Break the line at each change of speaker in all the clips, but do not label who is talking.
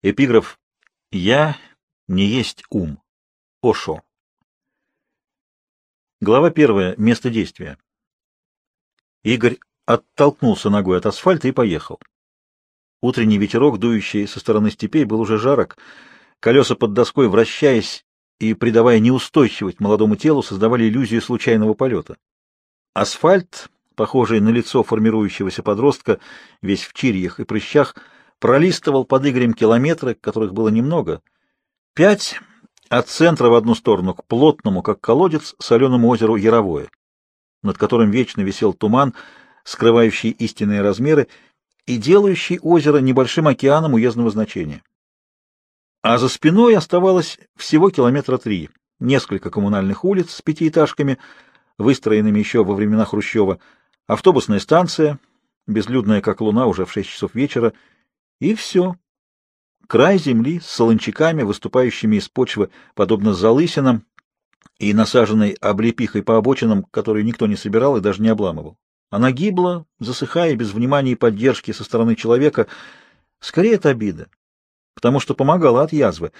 Эпиграф «Я не есть ум». Ошо. Глава первая. Место действия. Игорь оттолкнулся ногой от асфальта и поехал. Утренний ветерок, дующий со стороны степей, был уже жарок. Колеса под доской, вращаясь и придавая неустойчивость молодому телу, создавали иллюзию случайного полета. Асфальт, похожий на лицо формирующегося подростка, весь в чирьях и прыщах, пролистывал под Игорем километры, которых было немного. Пять от центра в одну сторону к плотному, как колодец, соленому озеру Яровое, над которым вечно висел туман, скрывающий истинные размеры и делающий озеро небольшим океаном уездного значения. А за спиной оставалось всего километра три, несколько коммунальных улиц с пятиэтажками, выстроенными еще во времена Хрущева, автобусная станция, безлюдная как луна уже в шесть часов вечера, и все. Край земли с солончаками, выступающими из почвы, подобно залысинам, и насаженной облепихой по обочинам, которую никто не собирал и даже не обламывал. Она гибла, засыхая без внимания и поддержки со стороны человека. Скорее, это обида, потому что помогала от язвы.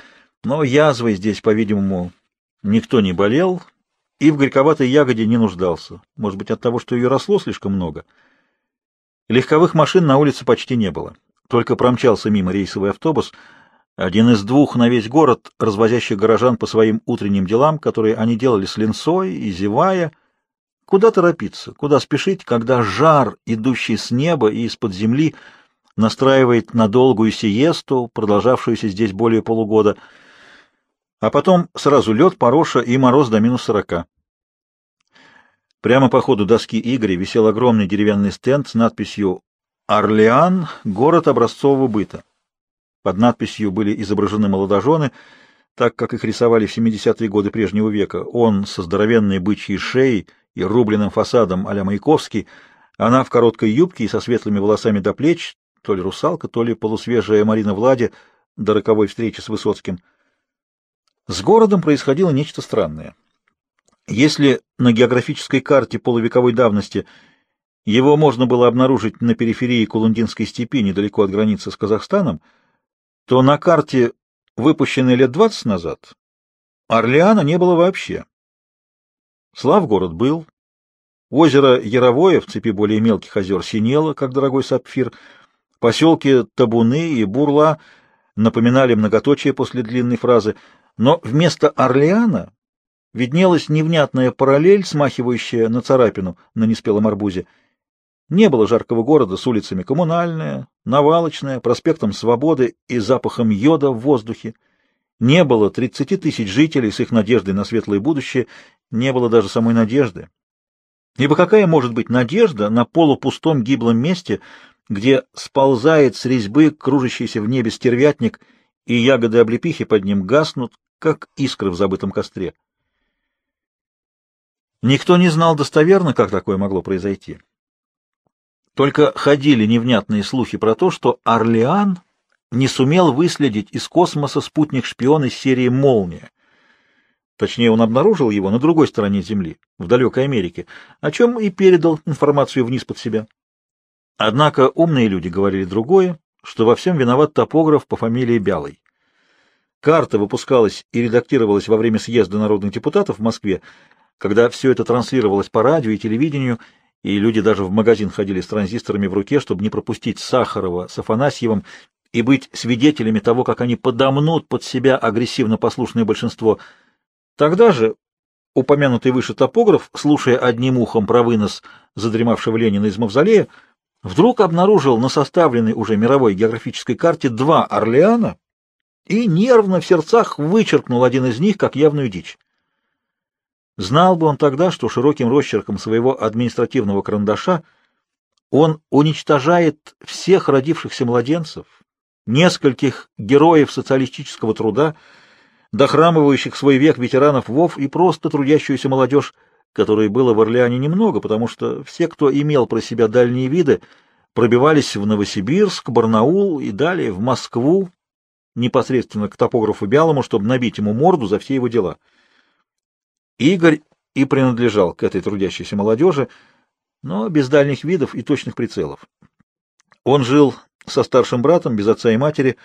Но язвой здесь, по-видимому, никто не болел и в горьковатой ягоде не нуждался. Может быть, от того, что ее росло слишком много. Легковых машин на улице почти не было. Только промчался мимо рейсовый автобус, один из двух на весь город, развозящих горожан по своим утренним делам, которые они делали с линцой и зевая. Куда торопиться, куда спешить, когда жар, идущий с неба и из-под земли, настраивает на долгую сиесту, продолжавшуюся здесь более полугода, а потом сразу лед, пороша и мороз до минус сорока. Прямо по ходу доски Игоря висел огромный деревянный стенд с надписью Орлеан — город образцового быта. Под надписью были изображены молодожены, так как их рисовали в 70-е годы прежнего века. Он со здоровенной бычьей шеей и рубленным фасадом а-ля Маяковский, она в короткой юбке и со светлыми волосами до плеч, то ли русалка, то ли полусвежая Марина Влади до роковой встречи с Высоцким. С городом происходило нечто странное. Если на географической карте полувековой давности – его можно было обнаружить на периферии Кулундинской степи, недалеко от границы с Казахстаном, то на карте, выпущенной лет 20 назад, Орлеана не было вообще. Славгород был, озеро Яровое в цепи более мелких озер синело, как дорогой сапфир, поселки Табуны и Бурла напоминали многоточие после длинной фразы, но вместо Орлеана виднелась невнятная параллель, смахивающая на царапину на неспелом арбузе, не было жаркого города с улицами Коммунальная, Навалочная, проспектом Свободы и запахом йода в воздухе. Не было 30 тысяч жителей с их надеждой на светлое будущее, не было даже самой надежды. Ибо какая может быть надежда на полупустом гиблом месте, где сползает с резьбы кружащийся в небе стервятник, и ягоды облепихи под ним гаснут, как искры в забытом костре? Никто не знал достоверно, как такое могло произойти. Только ходили невнятные слухи про то, что Орлеан не сумел выследить из космоса спутник-шпион из серии «Молния». Точнее, он обнаружил его на другой стороне Земли, в далекой Америке, о чем и передал информацию вниз под себя. Однако умные люди говорили другое, что во всем виноват топограф по фамилии Бялый. Карта выпускалась и редактировалась во время съезда народных депутатов в Москве, когда все это транслировалось по радио и телевидению, и люди даже в магазин ходили с транзисторами в руке, чтобы не пропустить Сахарова с Афанасьевым и быть свидетелями того, как они подомнут под себя агрессивно послушное большинство. Тогда же упомянутый выше топограф, слушая одним ухом про вынос задремавшего Ленина из мавзолея, вдруг обнаружил на составленной уже мировой географической карте два Орлеана и нервно в сердцах вычеркнул один из них как явную дичь. Знал бы он тогда, что широким росчерком своего административного карандаша он уничтожает всех родившихся младенцев, нескольких героев социалистического труда, дохрамывающих свой век ветеранов ВОВ и просто трудящуюся молодежь, которой было в Орлеане немного, потому что все, кто имел про себя дальние виды, пробивались в Новосибирск, Барнаул и далее в Москву, непосредственно к топографу Бялому, чтобы набить ему морду за все его дела. Игорь и принадлежал к этой трудящейся молодежи, но без дальних видов и точных прицелов. Он жил со старшим братом, без отца и матери,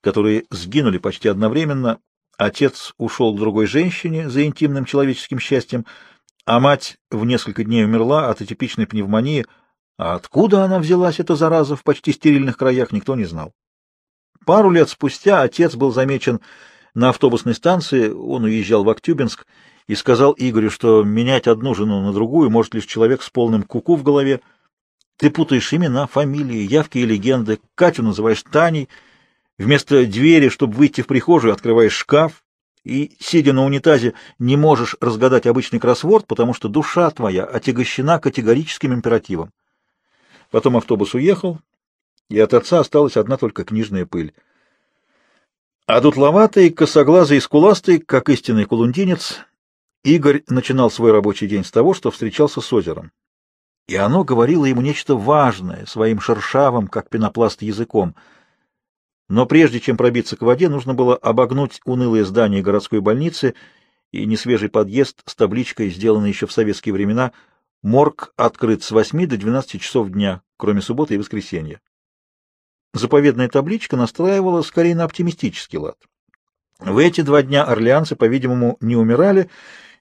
которые сгинули почти одновременно. Отец ушел к другой женщине за интимным человеческим счастьем, а мать в несколько дней умерла от атипичной пневмонии, а откуда она взялась, эта зараза, в почти стерильных краях, никто не знал. Пару лет спустя отец был замечен на автобусной станции, он уезжал в Актюбинск, и сказал Игорю, что менять одну жену на другую может лишь человек с полным куку в голове. Ты путаешь имена, фамилии, явки и легенды. Катю называешь Таней. Вместо двери, чтобы выйти в прихожую, открываешь шкаф. И, сидя на унитазе, не можешь разгадать обычный кроссворд, потому что душа твоя отягощена категорическим императивом. Потом автобус уехал, и от отца осталась одна только книжная пыль. А дутловатый, косоглазый и скуластый, как истинный кулундинец, Игорь начинал свой рабочий день с того, что встречался с озером. И оно говорило ему нечто важное, своим шершавым, как пенопласт, языком. Но прежде чем пробиться к воде, нужно было обогнуть унылое здание городской больницы и несвежий подъезд с табличкой, сделанной еще в советские времена, «Морг открыт с 8 до 12 часов дня, кроме субботы и воскресенья». Заповедная табличка настраивала скорее на оптимистический лад. В эти два дня орлеанцы, по-видимому, не умирали,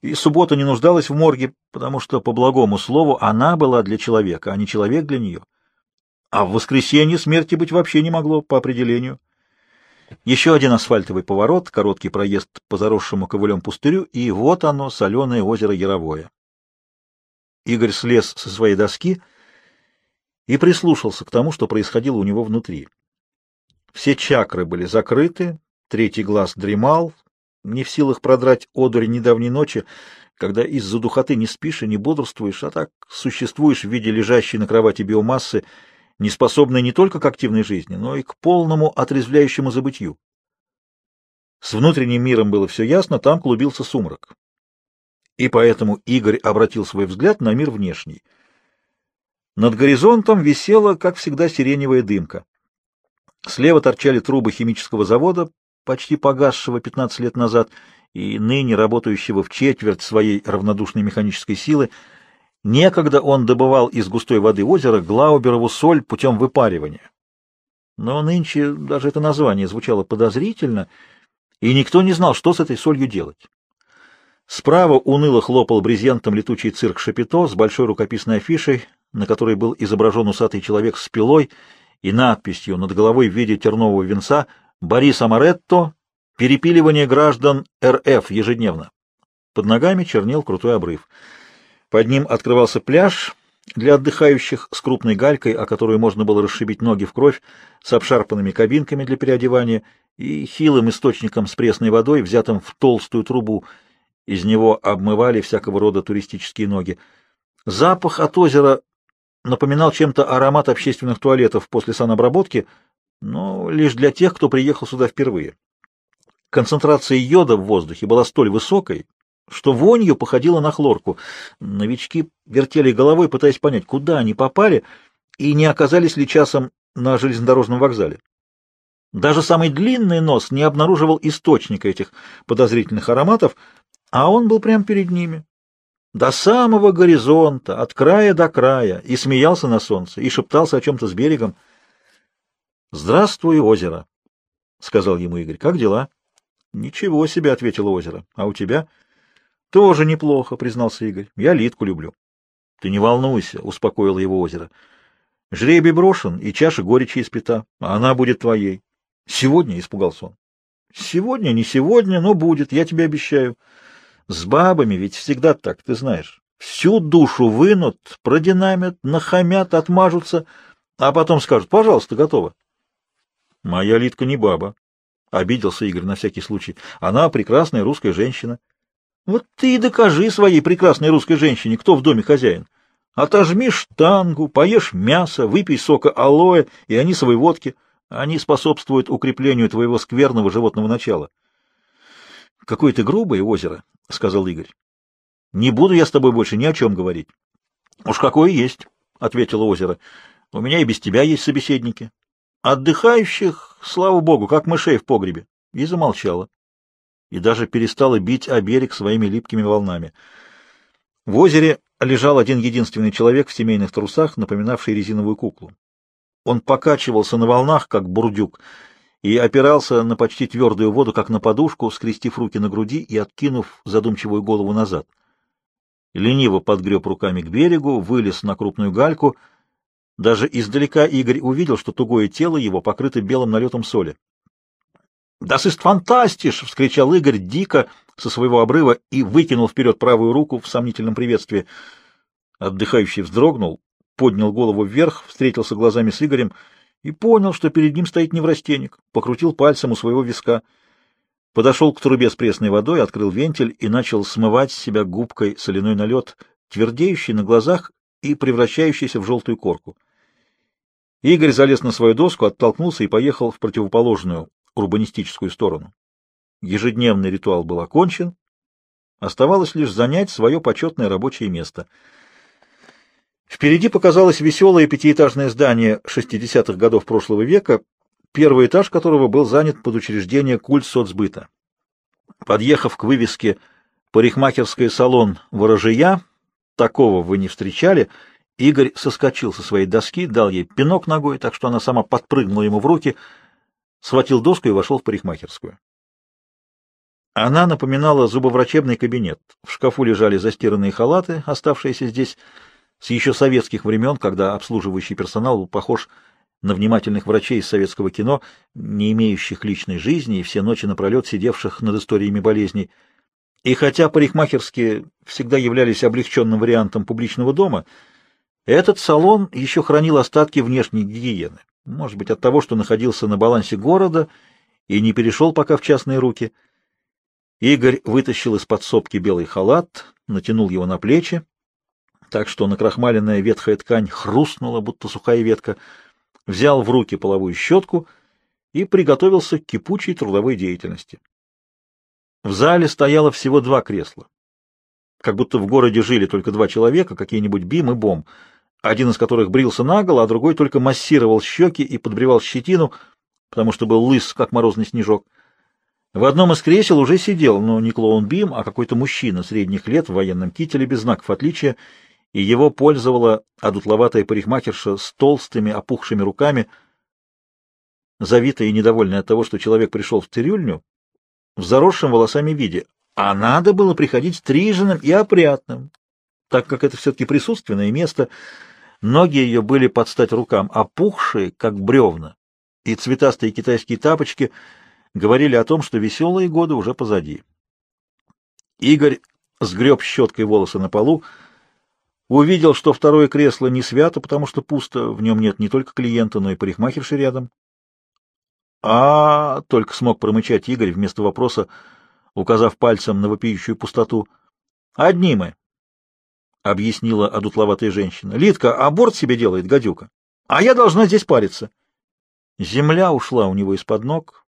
и суббота не нуждалась в морге, потому что, по благому слову, она была для человека, а не человек для нее. А в воскресенье смерти быть вообще не могло, по определению. Еще один асфальтовый поворот, короткий проезд по заросшему ковылем пустырю, и вот оно, соленое озеро Яровое. Игорь слез со своей доски и прислушался к тому, что происходило у него внутри. Все чакры были закрыты, третий глаз дремал, не в силах продрать одурь недавней ночи, когда из-за духоты не спишь и не бодрствуешь, а так существуешь в виде лежащей на кровати биомассы, не способной не только к активной жизни, но и к полному отрезвляющему забытью. С внутренним миром было все ясно, там клубился сумрак. И поэтому Игорь обратил свой взгляд на мир внешний. Над горизонтом висела, как всегда, сиреневая дымка. Слева торчали трубы химического завода, почти погасшего 15 лет назад и ныне работающего в четверть своей равнодушной механической силы, некогда он добывал из густой воды озера Глауберову соль путем выпаривания. Но нынче даже это название звучало подозрительно, и никто не знал, что с этой солью делать. Справа уныло хлопал брезентом летучий цирк Шапито с большой рукописной афишей, на которой был изображен усатый человек с пилой и надписью над головой в виде тернового венца Борис Амаретто, перепиливание граждан РФ ежедневно. Под ногами чернел крутой обрыв. Под ним открывался пляж для отдыхающих с крупной галькой, о которую можно было расшибить ноги в кровь, с обшарпанными кабинками для переодевания и хилым источником с пресной водой, взятым в толстую трубу. Из него обмывали всякого рода туристические ноги. Запах от озера напоминал чем-то аромат общественных туалетов после санобработки — но лишь для тех, кто приехал сюда впервые. Концентрация йода в воздухе была столь высокой, что вонью походила на хлорку. Новички вертели головой, пытаясь понять, куда они попали, и не оказались ли часом на железнодорожном вокзале. Даже самый длинный нос не обнаруживал источника этих подозрительных ароматов, а он был прямо перед ними. До самого горизонта, от края до края, и смеялся на солнце, и шептался о чем-то с берегом. «Здравствуй, озеро», — сказал ему Игорь. «Как дела?» «Ничего себе», — ответило озеро. «А у тебя?» «Тоже неплохо», — признался Игорь. «Я Литку люблю». «Ты не волнуйся», — успокоил его озеро. «Жребий брошен, и чаша горечи испита, а она будет твоей». «Сегодня?» — испугался он. «Сегодня, не сегодня, но будет, я тебе обещаю. С бабами ведь всегда так, ты знаешь. Всю душу вынут, продинамят, нахамят, отмажутся, а потом скажут, пожалуйста, готово. Моя Литка не баба, — обиделся Игорь на всякий случай. Она прекрасная русская женщина. Вот ты и докажи своей прекрасной русской женщине, кто в доме хозяин. Отожми штангу, поешь мясо, выпей сока алоэ и анисовой водки. Они способствуют укреплению твоего скверного животного начала. — Какое ты грубое озеро, — сказал Игорь. — Не буду я с тобой больше ни о чем говорить. — Уж какое есть, — ответило озеро. — У меня и без тебя есть собеседники. Отдыхающих, слава богу, как мышей в погребе. И замолчала. И даже перестала бить о берег своими липкими волнами. В озере лежал один единственный человек в семейных трусах, напоминавший резиновую куклу. Он покачивался на волнах, как бурдюк, и опирался на почти твердую воду, как на подушку, скрестив руки на груди и откинув задумчивую голову назад. Лениво подгреб руками к берегу, вылез на крупную гальку. Даже издалека Игорь увидел, что тугое тело его покрыто белым налетом соли. «Das ist fantastisch!» — вскричал Игорь дико со своего обрыва и выкинул вперед правую руку в сомнительном приветствии. Отдыхающий вздрогнул, поднял голову вверх, встретился глазами с Игорем и понял, что перед ним стоит неврастенник, покрутил пальцем у своего виска. Подошел к трубе с пресной водой, открыл вентиль и начал смывать с себя губкой соляной налет, твердеющий на глазах и превращающийся в желтую корку. Игорь залез на свою доску, оттолкнулся и поехал в противоположную урбанистическую сторону. Ежедневный ритуал был окончен, оставалось лишь занять свое почетное рабочее место — Впереди показалось веселое пятиэтажное здание 60-х годов прошлого века, первый этаж которого был занят под учреждение культ соцбыта. Подъехав к вывеске «Парикмахерский салон ворожия», такого вы не встречали, Игорь соскочил со своей доски, дал ей пинок ногой, так что она сама подпрыгнула ему в руки, схватил доску и вошел в парикмахерскую. Она напоминала зубоврачебный кабинет. В шкафу лежали застиранные халаты, оставшиеся здесь, с еще советских времен, когда обслуживающий персонал был похож на внимательных врачей из советского кино, не имеющих личной жизни и все ночи напролет сидевших над историями болезней. И хотя парикмахерские всегда являлись облегченным вариантом публичного дома, этот салон еще хранил остатки внешней гигиены. Может быть, от того, что находился на балансе города и не перешел пока в частные руки. Игорь вытащил из подсобки белый халат, натянул его на плечи, так что накрахмаленная ветхая ткань хрустнула, будто сухая ветка, взял в руки половую щетку и приготовился к кипучей трудовой деятельности. В зале стояло всего два кресла. Как будто в городе жили только два человека, какие-нибудь Бим и Бом, один из которых брился наголо, а другой только массировал щеки и подбревал щетину, потому что был лыс, как морозный снежок. В одном из кресел уже сидел, но не клоун Бим, а какой-то мужчина средних лет в военном кителе без знаков отличия, и его пользовала одутловатая парикмахерша с толстыми опухшими руками, завитая и недовольная от того, что человек пришел в цирюльню в заросшем волосами виде, а надо было приходить стриженным и опрятным, так как это все-таки присутственное место, ноги ее были под стать рукам, опухшие, как бревна, и цветастые китайские тапочки говорили о том, что веселые годы уже позади. Игорь сгреб щеткой волосы на полу, Увидел, что второе кресло не свято, потому что пусто, в нем нет не только клиента, но и парикмахерши рядом. А, только смог промычать Игорь вместо вопроса, указав пальцем на вопиющую пустоту. Одни мы, — объяснила одутловатая женщина. Лидка аборт себе делает, гадюка. А я должна здесь париться. Земля ушла у него из-под ног,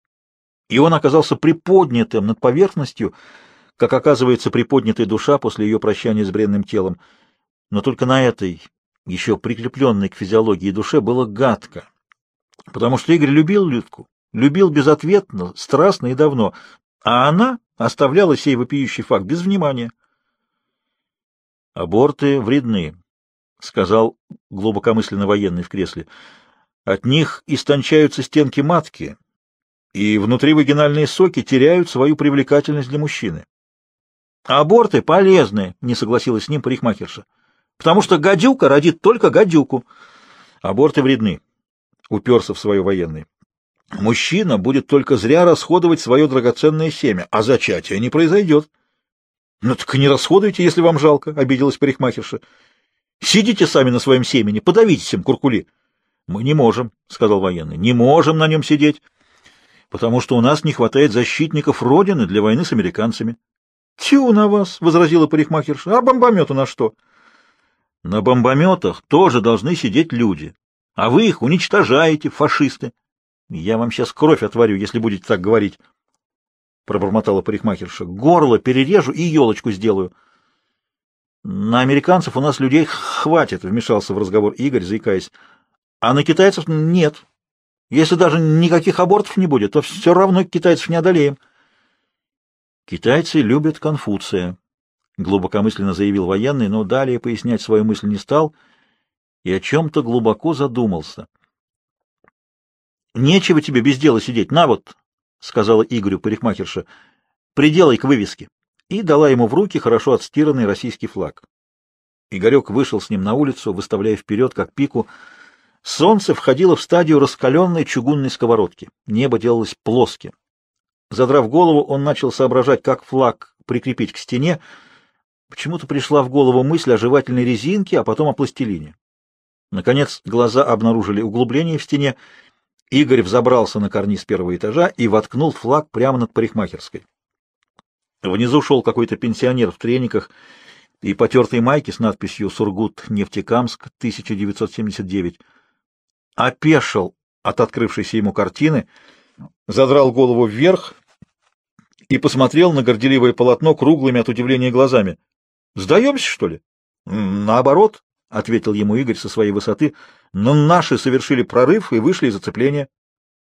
и он оказался приподнятым над поверхностью, как оказывается приподнятая душа после ее прощания с бренным телом — но только на этой, еще прикрепленной к физиологии душе, было гадко. Потому что Игорь любил Людку, любил безответно, страстно и давно, а она оставляла сей вопиющий факт без внимания. «Аборты вредны», — сказал глубокомысленно военный в кресле. «От них истончаются стенки матки, и внутривагинальные соки теряют свою привлекательность для мужчины». «Аборты полезны», — не согласилась с ним парикмахерша потому что гадюка родит только гадюку. Аборты вредны, уперся в свое военный. Мужчина будет только зря расходовать свое драгоценное семя, а зачатие не произойдет. Ну так не расходуйте, если вам жалко, — обиделась парикмахерша. Сидите сами на своем семени, подавитесь им, куркули. Мы не можем, — сказал военный, — не можем на нем сидеть, потому что у нас не хватает защитников Родины для войны с американцами. — Тю на вас, — возразила парикмахерша, — а бомбометы на что? — на бомбометах тоже должны сидеть люди, а вы их уничтожаете, фашисты. Я вам сейчас кровь отварю, если будете так говорить. Пробормотала парикмахерша. Горло перережу и елочку сделаю. На американцев у нас людей хватит, вмешался в разговор Игорь, заикаясь. А на китайцев нет. Если даже никаких абортов не будет, то все равно китайцев не одолеем. Китайцы любят Конфуция, — глубокомысленно заявил военный, но далее пояснять свою мысль не стал и о чем-то глубоко задумался. Нечего тебе без дела сидеть. На вот, — сказала Игорю парикмахерша, — приделай к вывеске. И дала ему в руки хорошо отстиранный российский флаг. Игорек вышел с ним на улицу, выставляя вперед, как пику. Солнце входило в стадию раскаленной чугунной сковородки. Небо делалось плоским. Задрав голову, он начал соображать, как флаг прикрепить к стене. Почему-то пришла в голову мысль о жевательной резинке, а потом о пластилине. Наконец глаза обнаружили углубление в стене. Игорь взобрался на карниз первого этажа и воткнул флаг прямо над парикмахерской. Внизу шел какой-то пенсионер в трениках и потертой майке с надписью «Сургут, Нефтекамск, 1979». Опешил от открывшейся ему картины, задрал голову вверх и посмотрел на горделивое полотно круглыми от удивления глазами. — Сдаемся, что ли? — Наоборот, — ответил ему Игорь со своей высоты, — но наши совершили прорыв и вышли из оцепления.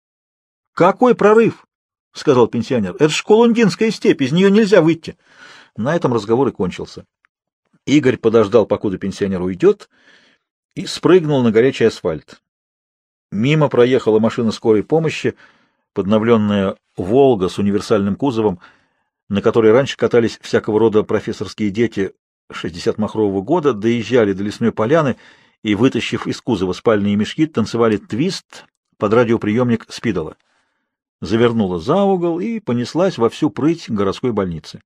— Какой прорыв? — сказал пенсионер. — Это школундинская степь, из нее нельзя выйти. На этом разговор и кончился. Игорь подождал, покуда пенсионер уйдет, и спрыгнул на горячий асфальт. Мимо проехала машина скорой помощи, подновленная «Волга» с универсальным кузовом, на которой раньше катались всякого рода профессорские дети 60-махрового года, доезжали до лесной поляны и, вытащив из кузова спальные мешки, танцевали твист под радиоприемник Спидола. Завернула за угол и понеслась во всю прыть городской больницы.